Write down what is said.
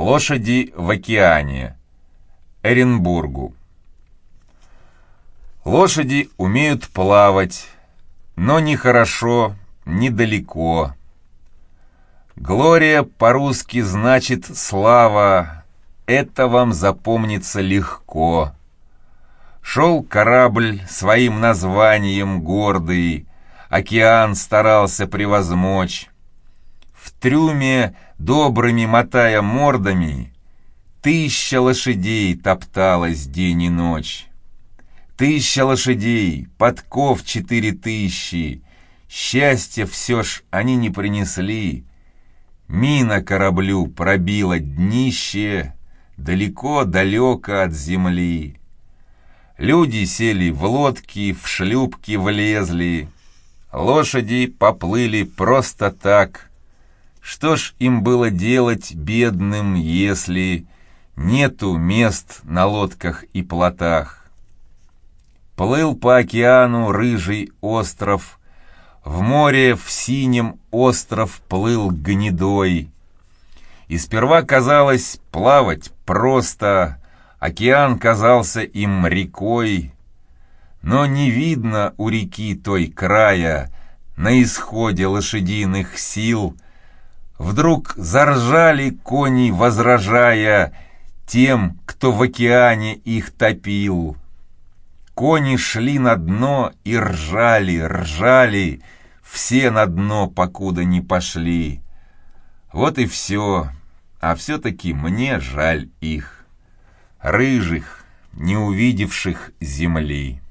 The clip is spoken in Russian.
Лошади в океане. Эренбургу. Лошади умеют плавать, но не хорошо, недалеко. Глория по-русски значит «слава», это вам запомнится легко. Шел корабль своим названием гордый, океан старался превозмочь. В трюме, добрыми мотая мордами, Тысяча лошадей топталась день и ночь. Тысяча лошадей, подков четыре тысячи, Счастья все ж они не принесли. Мина кораблю пробила днище, Далеко-далеко от земли. Люди сели в лодки, в шлюпки влезли, Лошади поплыли просто так. Что ж им было делать, бедным, если Нету мест на лодках и плотах? Плыл по океану рыжий остров, В море в синем остров плыл гнедой. И сперва казалось плавать просто, Океан казался им рекой, но не видно у реки той края, На исходе лошадиных сил. Вдруг заржали кони, возражая Тем, кто в океане их топил. Кони шли на дно и ржали, ржали, Все на дно, покуда не пошли. Вот и все, а все-таки мне жаль их, Рыжих, не увидевших земли.